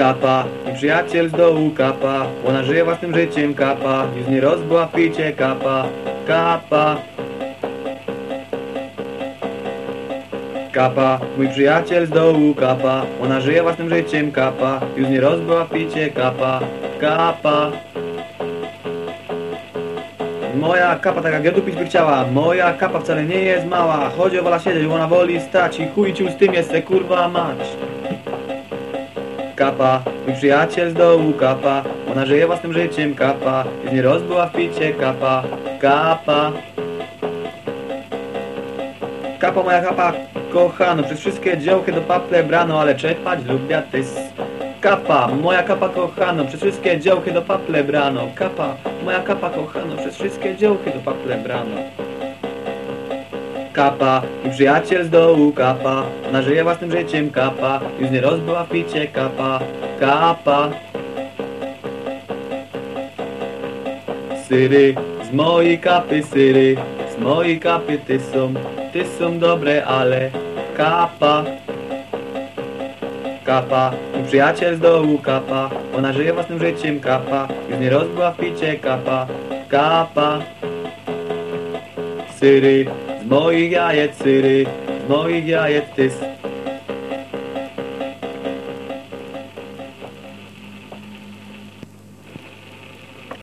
Kapa, i przyjaciel z dołu kapa, ona żyje własnym życiem kapa, już nie rozbyła w picie kapa, kapa. Kapa, mój przyjaciel z dołu kapa, ona żyje własnym życiem kapa, już nie rozbyła w picie kapa, kapa. Moja kapa taka gadu pić by chciała, moja kapa wcale nie jest mała, chodzi o wola siedzieć, ona woli stać. I chuj ciul z tym jest se kurwa mać. Kapa, mój przyjaciel z dołu kapa, ona żyje własnym życiem kapa, już nie rozbyła w picie kapa, kapa. Kapa moja kapa, kochano, przez wszystkie działky do paple brano, ale czepać lubię tys. Kapa, moja kapa kochano, przez wszystkie działky do paple brano, kapa, moja kapa kochano, przez wszystkie działky do paple brano. Kapa, mój przyjaciel z dołu kapa, ona żyje własnym życiem kapa, już nie rozbyła w picie kapa, kapa. Syry, z mojej kapy syry, z mojej kapy ty są, ty są dobre, ale kapa. Kapa, mój przyjaciel z dołu kapa, ona żyje własnym życiem kapa, już nie rozbyła w picie kapa, kapa. Syry, z moich jajec syry, z moich jajec tys,